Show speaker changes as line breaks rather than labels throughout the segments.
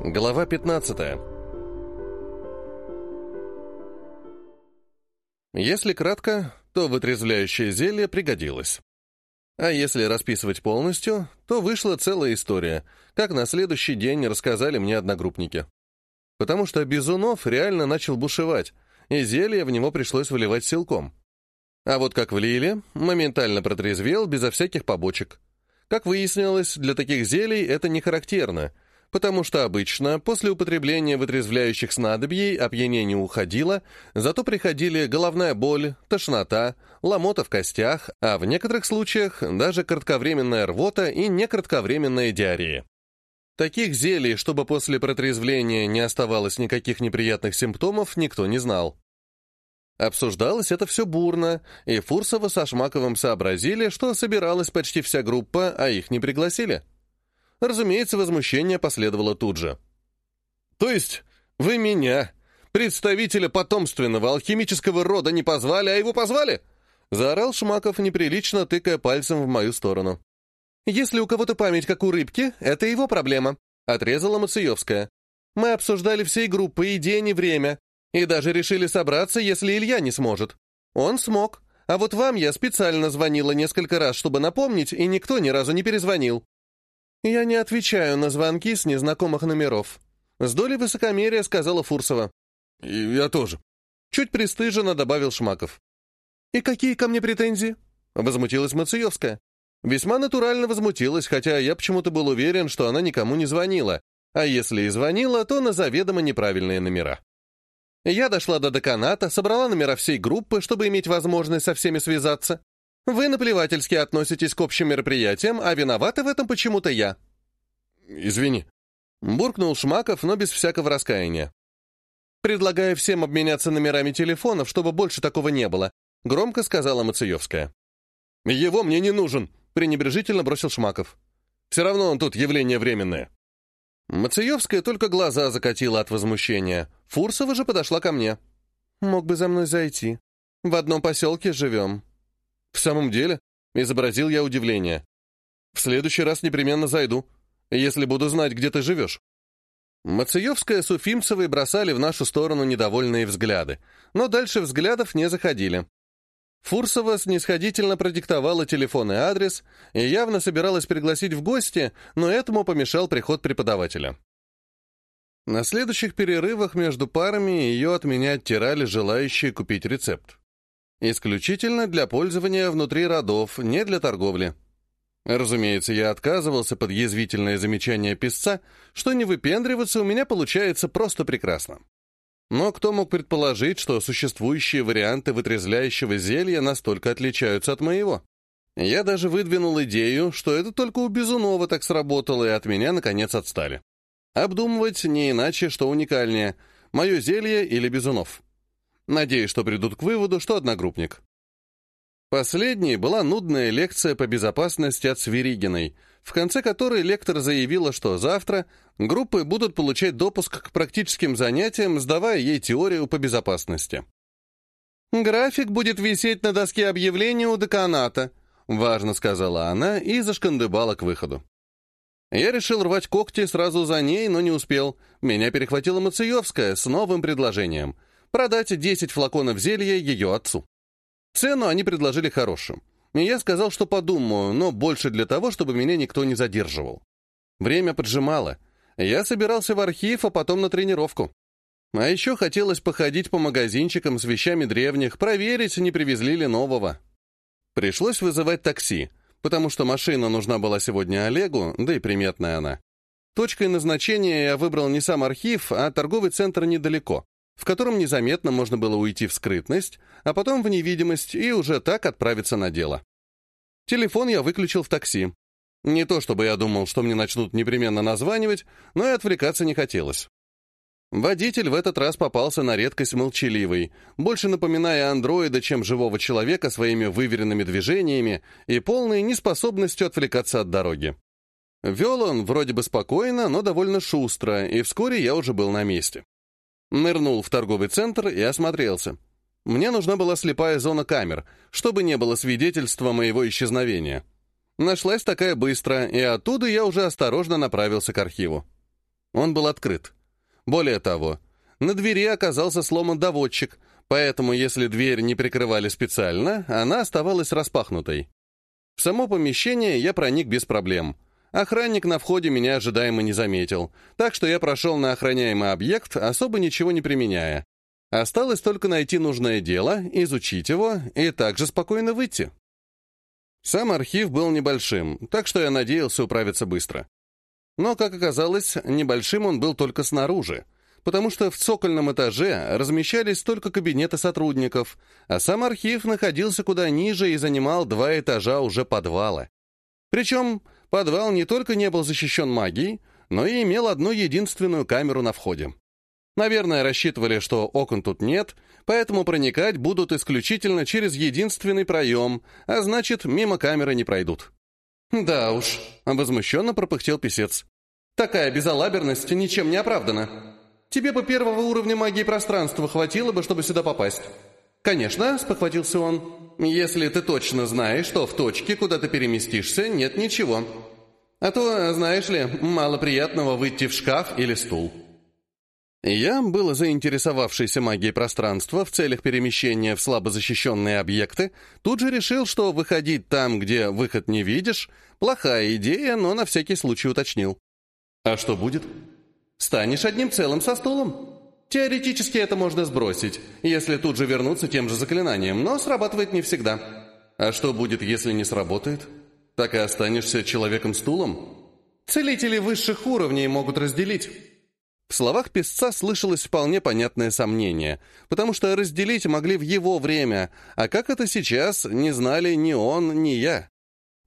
Глава 15 Если кратко, то вытрезвляющее зелье пригодилось. А если расписывать полностью, то вышла целая история, как на следующий день рассказали мне одногруппники. Потому что Безунов реально начал бушевать, и зелье в него пришлось выливать силком. А вот как влили, моментально протрезвел безо всяких побочек. Как выяснилось, для таких зелий это не характерно, потому что обычно после употребления вытрезвляющих снадобьей опьянение уходило, зато приходили головная боль, тошнота, ломота в костях, а в некоторых случаях даже кратковременная рвота и некратковременная диарея. Таких зелий, чтобы после протрезвления не оставалось никаких неприятных симптомов, никто не знал. Обсуждалось это все бурно, и Фурсова со Шмаковым сообразили, что собиралась почти вся группа, а их не пригласили. Разумеется, возмущение последовало тут же. «То есть вы меня, представителя потомственного алхимического рода, не позвали, а его позвали?» Заорал Шмаков, неприлично тыкая пальцем в мою сторону. «Если у кого-то память, как у рыбки, это его проблема», — отрезала Мациевская. «Мы обсуждали всей группой и день, и время, и даже решили собраться, если Илья не сможет. Он смог. А вот вам я специально звонила несколько раз, чтобы напомнить, и никто ни разу не перезвонил. Я не отвечаю на звонки с незнакомых номеров. С долей высокомерия сказала Фурсова.
И я тоже.
Чуть пристыженно добавил Шмаков. «И какие ко мне претензии?» Возмутилась Мациевская. Весьма натурально возмутилась, хотя я почему-то был уверен, что она никому не звонила, а если и звонила, то на заведомо неправильные номера. Я дошла до деканата, собрала номера всей группы, чтобы иметь возможность со всеми связаться. Вы наплевательски относитесь к общим мероприятиям, а виновата в этом почему-то я.
Извини.
Буркнул Шмаков, но без всякого раскаяния. Предлагаю всем обменяться номерами телефонов, чтобы больше такого не было, громко сказала Мациевская.
Его мне не нужен, пренебрежительно бросил Шмаков. Все равно он тут явление временное.
Мациевская только глаза закатила от возмущения. Фурсова же подошла ко мне. «Мог бы за мной зайти. В одном поселке живем».
«В самом деле?» — изобразил я удивление. «В следующий раз непременно зайду, если буду знать, где ты живешь».
Мациевская с Уфимцевой бросали в нашу сторону недовольные взгляды, но дальше взглядов не заходили. Фурсова снисходительно продиктовала телефон и адрес и явно собиралась пригласить в гости, но этому помешал приход преподавателя. На следующих перерывах между парами ее от меня оттирали желающие купить рецепт. Исключительно для пользования внутри родов, не для торговли. Разумеется, я отказывался под язвительное замечание писца, что не выпендриваться у меня получается просто прекрасно. Но кто мог предположить, что существующие варианты вытрезвляющего зелья настолько отличаются от моего? Я даже выдвинул идею, что это только у Безунова так сработало, и от меня, наконец, отстали. Обдумывать не иначе, что уникальнее — мое зелье или Безунов. Надеюсь, что придут к выводу, что одногруппник. Последней была нудная лекция по безопасности от Свиригиной, в конце которой лектор заявила, что завтра группы будут получать допуск к практическим занятиям, сдавая ей теорию по безопасности. «График будет висеть на доске объявлений у деканата», — важно сказала она и зашкандыбала к выходу. Я решил рвать когти сразу за ней, но не успел. Меня перехватила Мациевская с новым предложением — продать 10 флаконов зелья ее отцу. Цену они предложили хорошую. И я сказал, что подумаю, но больше для того, чтобы меня никто не задерживал. Время поджимало. Я собирался в архив, а потом на тренировку. А еще хотелось походить по магазинчикам с вещами древних, проверить, не привезли ли нового. Пришлось вызывать такси, потому что машина нужна была сегодня Олегу, да и приметная она. Точкой назначения я выбрал не сам архив, а торговый центр недалеко, в котором незаметно можно было уйти в скрытность, а потом в невидимость и уже так отправиться на дело. Телефон я выключил в такси. Не то чтобы я думал, что мне начнут непременно названивать, но и отвлекаться не хотелось. Водитель в этот раз попался на редкость молчаливый, больше напоминая андроида, чем живого человека своими выверенными движениями и полной неспособностью отвлекаться от дороги. Вел он вроде бы спокойно, но довольно шустро, и вскоре я уже был на месте. Нырнул в торговый центр и осмотрелся. Мне нужна была слепая зона камер, чтобы не было свидетельства моего исчезновения. Нашлась такая быстро, и оттуда я уже осторожно направился к архиву. Он был открыт. Более того, на двери оказался сломан доводчик, поэтому если дверь не прикрывали специально, она оставалась распахнутой. В само помещение я проник без проблем. Охранник на входе меня ожидаемо не заметил, так что я прошел на охраняемый объект, особо ничего не применяя. Осталось только найти нужное дело, изучить его и также спокойно выйти. Сам архив был небольшим, так что я надеялся управиться быстро. Но, как оказалось, небольшим он был только снаружи, потому что в цокольном этаже размещались только кабинеты сотрудников, а сам архив находился куда ниже и занимал два этажа уже подвала. Причем подвал не только не был защищен магией, но и имел одну единственную камеру на входе. Наверное, рассчитывали, что окон тут нет, поэтому проникать будут исключительно через единственный проем, а значит, мимо камеры не пройдут. «Да уж», — возмущенно пропыхтел писец. «Такая безалаберность ничем не оправдана. Тебе бы первого уровня магии пространства хватило бы, чтобы сюда попасть». «Конечно», — спохватился он, — «если ты точно знаешь, что в точке, куда ты переместишься, нет ничего. А то, знаешь ли, мало приятного выйти в шкаф или стул». Я, было заинтересовавшийся магией пространства в целях перемещения в слабо защищенные объекты, тут же решил, что выходить там, где выход не видишь, плохая идея, но на всякий случай уточнил. «А что будет?» «Станешь одним целым со стулом. Теоретически это можно сбросить, если тут же вернуться тем же заклинанием, но срабатывает не всегда. А что будет, если не сработает? Так и останешься человеком-стулом? Целители высших уровней могут разделить». В словах песца слышалось вполне понятное сомнение, потому что разделить могли в его время, а как это сейчас, не знали ни он, ни я.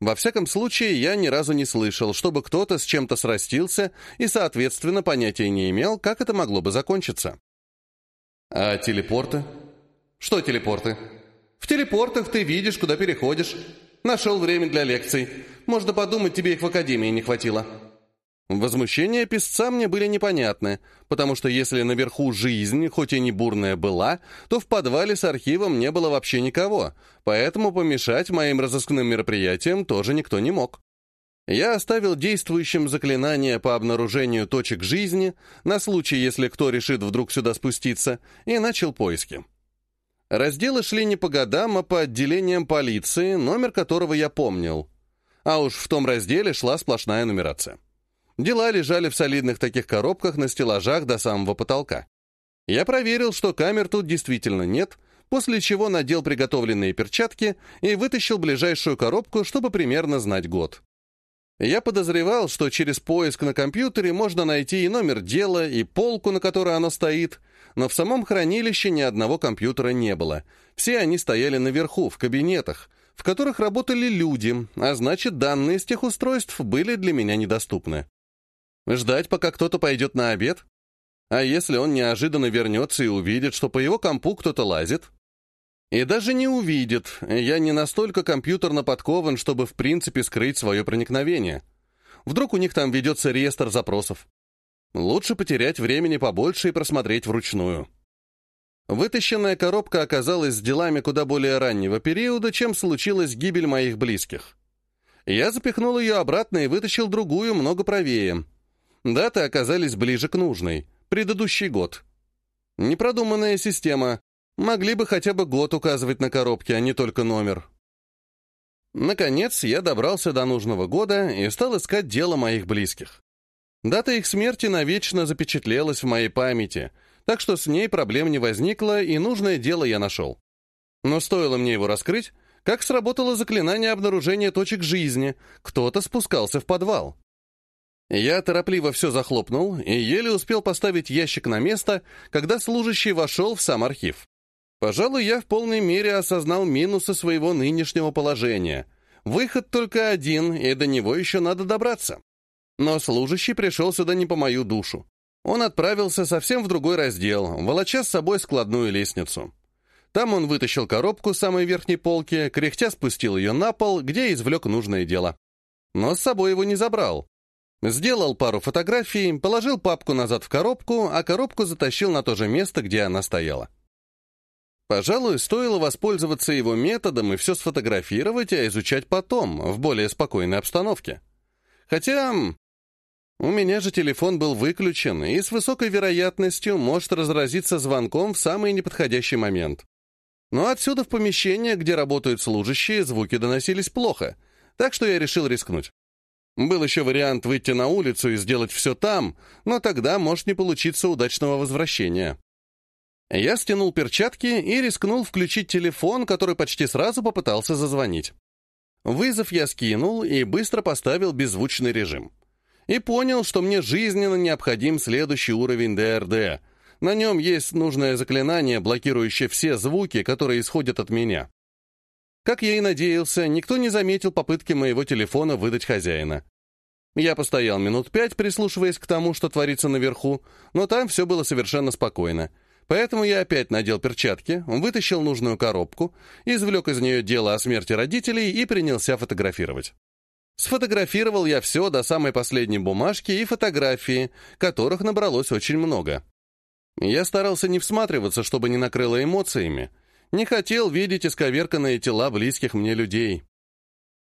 Во всяком случае, я ни разу не слышал, чтобы кто-то с чем-то срастился и, соответственно, понятия не имел, как это могло бы закончиться. А телепорты? Что телепорты? В телепортах ты видишь, куда переходишь. Нашел время для лекций. Можно подумать, тебе их в академии не хватило. Возмущения песца мне были непонятны, потому что если наверху жизнь, хоть и не бурная была, то в подвале с архивом не было вообще никого, поэтому помешать моим разыскным мероприятиям тоже никто не мог. Я оставил действующим заклинание по обнаружению точек жизни на случай, если кто решит вдруг сюда спуститься, и начал поиски. Разделы шли не по годам, а по отделениям полиции, номер которого я помнил. А уж в том разделе шла сплошная нумерация. Дела лежали в солидных таких коробках на стеллажах до самого потолка. Я проверил, что камер тут действительно нет, после чего надел приготовленные перчатки и вытащил ближайшую коробку, чтобы примерно знать год. Я подозревал, что через поиск на компьютере можно найти и номер дела, и полку, на которой оно стоит, но в самом хранилище ни одного компьютера не было. Все они стояли наверху, в кабинетах, в которых работали люди, а значит, данные с тех устройств были для меня недоступны. Ждать, пока кто-то пойдет на обед? А если он неожиданно вернется и увидит, что по его компу кто-то лазит? И даже не увидит, я не настолько компьютерно подкован, чтобы в принципе скрыть свое проникновение. Вдруг у них там ведется реестр запросов. Лучше потерять времени побольше и просмотреть вручную. Вытащенная коробка оказалась с делами куда более раннего периода, чем случилась гибель моих близких. Я запихнул ее обратно и вытащил другую, много правее — Даты оказались ближе к нужной. Предыдущий год. Непродуманная система. Могли бы хотя бы год указывать на коробке, а не только номер. Наконец, я добрался до нужного года и стал искать дело моих близких. Дата их смерти навечно запечатлелась в моей памяти, так что с ней проблем не возникло, и нужное дело я нашел. Но стоило мне его раскрыть, как сработало заклинание обнаружения точек жизни, кто-то спускался в подвал. Я торопливо все захлопнул и еле успел поставить ящик на место, когда служащий вошел в сам архив. Пожалуй, я в полной мере осознал минусы своего нынешнего положения. Выход только один, и до него еще надо добраться. Но служащий пришел сюда не по мою душу. Он отправился совсем в другой раздел, волоча с собой складную лестницу. Там он вытащил коробку с самой верхней полки, кряхтя спустил ее на пол, где извлек нужное дело. Но с собой его не забрал. Сделал пару фотографий, положил папку назад в коробку, а коробку затащил на то же место, где она стояла. Пожалуй, стоило воспользоваться его методом и все сфотографировать, а изучать потом, в более спокойной обстановке. Хотя... У меня же телефон был выключен и с высокой вероятностью может разразиться звонком в самый неподходящий момент. Но отсюда в помещение, где работают служащие, звуки доносились плохо, так что я решил рискнуть. Был еще вариант выйти на улицу и сделать все там, но тогда может не получиться удачного возвращения. Я стянул перчатки и рискнул включить телефон, который почти сразу попытался зазвонить. Вызов я скинул и быстро поставил беззвучный режим. И понял, что мне жизненно необходим следующий уровень ДРД. На нем есть нужное заклинание, блокирующее все звуки, которые исходят от меня. Как я и надеялся, никто не заметил попытки моего телефона выдать хозяина. Я постоял минут пять, прислушиваясь к тому, что творится наверху, но там все было совершенно спокойно. Поэтому я опять надел перчатки, вытащил нужную коробку, извлек из нее дело о смерти родителей и принялся фотографировать. Сфотографировал я все до самой последней бумажки и фотографии, которых набралось очень много. Я старался не всматриваться, чтобы не накрыло эмоциями. Не хотел видеть исковерканные тела близких мне людей.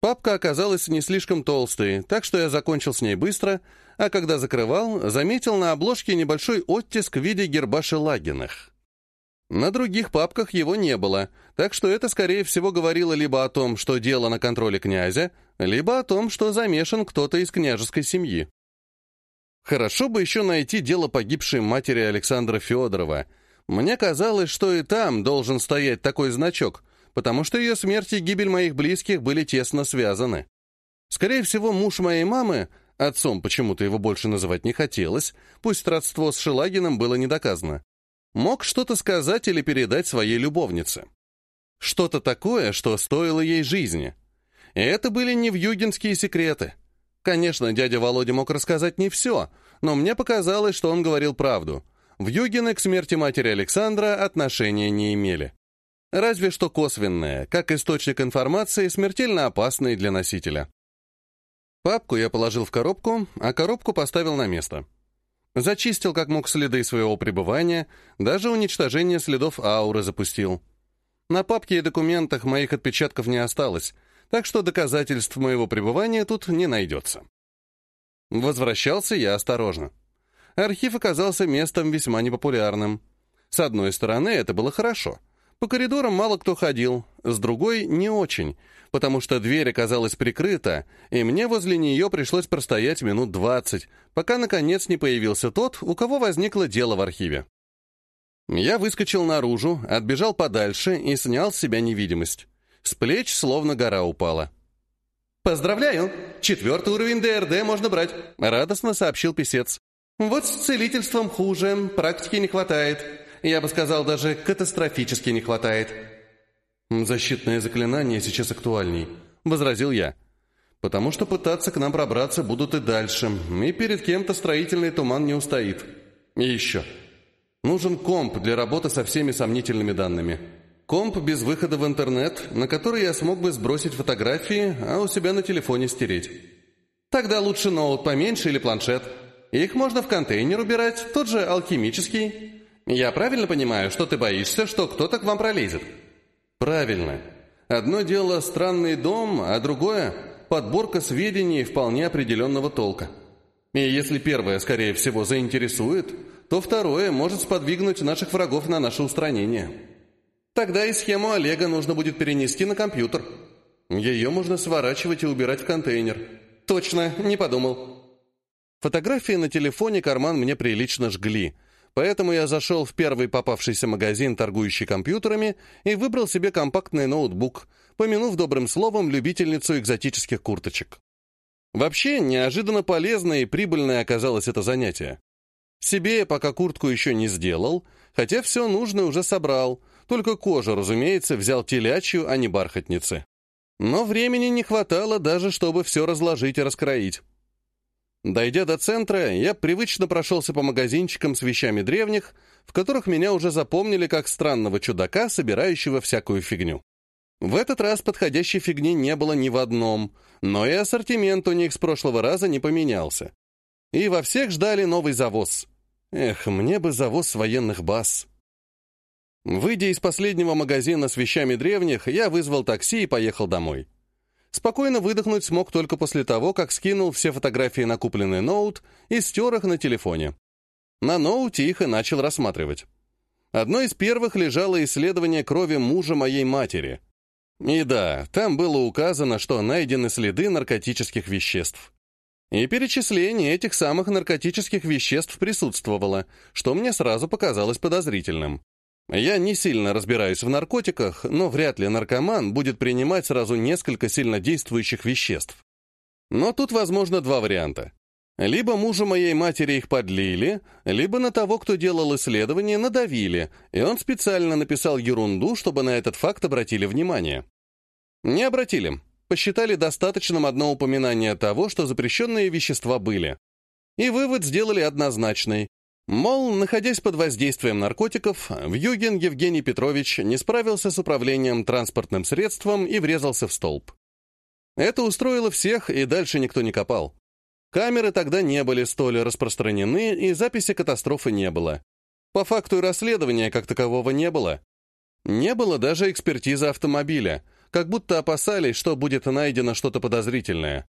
Папка оказалась не слишком толстой, так что я закончил с ней быстро, а когда закрывал, заметил на обложке небольшой оттиск в виде герба Шелагиных. На других папках его не было, так что это, скорее всего, говорило либо о том, что дело на контроле князя, либо о том, что замешан кто-то из княжеской семьи. Хорошо бы еще найти дело погибшей матери Александра Федорова. Мне казалось, что и там должен стоять такой значок, потому что ее смерть и гибель моих близких были тесно связаны. Скорее всего, муж моей мамы, отцом почему-то его больше называть не хотелось, пусть родство с Шелагиным было не доказано, мог что-то сказать или передать своей любовнице. Что-то такое, что стоило ей жизни. И это были не вьюгинские секреты. Конечно, дядя Володя мог рассказать не все, но мне показалось, что он говорил правду. Вьюгины к смерти матери Александра отношения не имели. Разве что косвенное, как источник информации, смертельно опасный для носителя. Папку я положил в коробку, а коробку поставил на место. Зачистил как мог следы своего пребывания, даже уничтожение следов ауры запустил. На папке и документах моих отпечатков не осталось, так что доказательств моего пребывания тут не найдется. Возвращался я осторожно. Архив оказался местом весьма непопулярным. С одной стороны, это было хорошо. По коридорам мало кто ходил, с другой — не очень, потому что дверь оказалась прикрыта, и мне возле нее пришлось простоять минут двадцать, пока, наконец, не появился тот, у кого возникло дело в архиве. Я выскочил наружу, отбежал подальше и снял с себя невидимость. С плеч словно гора упала. «Поздравляю! Четвертый уровень ДРД можно брать», — радостно сообщил писец. «Вот с целительством хуже, практики не хватает. Я бы сказал, даже катастрофически не хватает». «Защитное заклинание сейчас актуальней», — возразил я. «Потому что пытаться к нам пробраться будут и дальше, и перед кем-то строительный туман не устоит. И еще. Нужен комп для работы со всеми сомнительными данными. Комп без выхода в интернет, на который я смог бы сбросить фотографии, а у себя на телефоне стереть. Тогда лучше ноут поменьше или планшет. Их можно в контейнер убирать, тот же алхимический. Я правильно понимаю, что ты боишься, что кто-то к вам пролезет?» Правильно. Одно дело странный дом, а другое — подборка сведений вполне определенного толка. И если первое, скорее всего, заинтересует, то второе может сподвигнуть наших врагов на наше устранение. Тогда и схему Олега нужно будет перенести на компьютер. Ее можно сворачивать и убирать в контейнер. Точно, не подумал. Фотографии на телефоне карман мне прилично жгли, Поэтому я зашел в первый попавшийся магазин, торгующий компьютерами, и выбрал себе компактный ноутбук, помянув добрым словом любительницу экзотических курточек. Вообще, неожиданно полезное и прибыльное оказалось это занятие. Себе я пока куртку еще не сделал, хотя все нужное уже собрал, только кожу, разумеется, взял телячью, а не бархатницы. Но времени не хватало даже, чтобы все разложить и раскроить. Дойдя до центра, я привычно прошелся по магазинчикам с вещами древних, в которых меня уже запомнили как странного чудака, собирающего всякую фигню. В этот раз подходящей фигни не было ни в одном, но и ассортимент у них с прошлого раза не поменялся. И во всех ждали новый завоз. Эх, мне бы завоз военных баз. Выйдя из последнего магазина с вещами древних, я вызвал такси и поехал домой. Спокойно выдохнуть смог только после того, как скинул все фотографии на купленный ноут и стер их на телефоне. На ноуте их и начал рассматривать. Одно из первых лежало исследование крови мужа моей матери. И да, там было указано, что найдены следы наркотических веществ. И перечисление этих самых наркотических веществ присутствовало, что мне сразу показалось подозрительным. Я не сильно разбираюсь в наркотиках, но вряд ли наркоман будет принимать сразу несколько сильнодействующих веществ. Но тут возможно два варианта. Либо мужу моей матери их подлили, либо на того, кто делал исследование, надавили, и он специально написал ерунду, чтобы на этот факт обратили внимание. Не обратили. Посчитали достаточным одно упоминание того, что запрещенные вещества были. И вывод сделали однозначный. Мол, находясь под воздействием наркотиков, Вьюгин Евгений Петрович не справился с управлением транспортным средством и врезался в столб. Это устроило всех, и дальше никто не копал. Камеры тогда не были столь распространены, и записи катастрофы не было. По факту расследования как такового не было. Не было даже экспертизы автомобиля, как будто опасались, что будет найдено что-то подозрительное.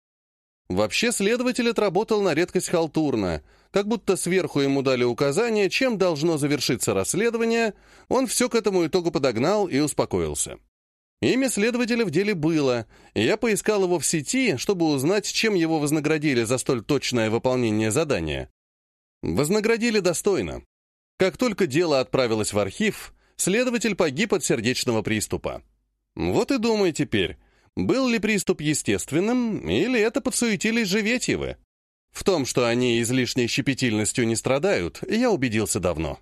Вообще следователь отработал на редкость халтурно, как будто сверху ему дали указание, чем должно завершиться расследование, он все к этому итогу подогнал и успокоился. Имя следователя в деле было, и я поискал его в сети, чтобы узнать, чем его вознаградили за столь точное выполнение задания. Вознаградили достойно. Как только дело отправилось в архив, следователь погиб от сердечного приступа. Вот и думай теперь, был ли приступ естественным, или это подсуетились Живетьевы? В том, что они излишней щепетильностью не страдают, я убедился давно.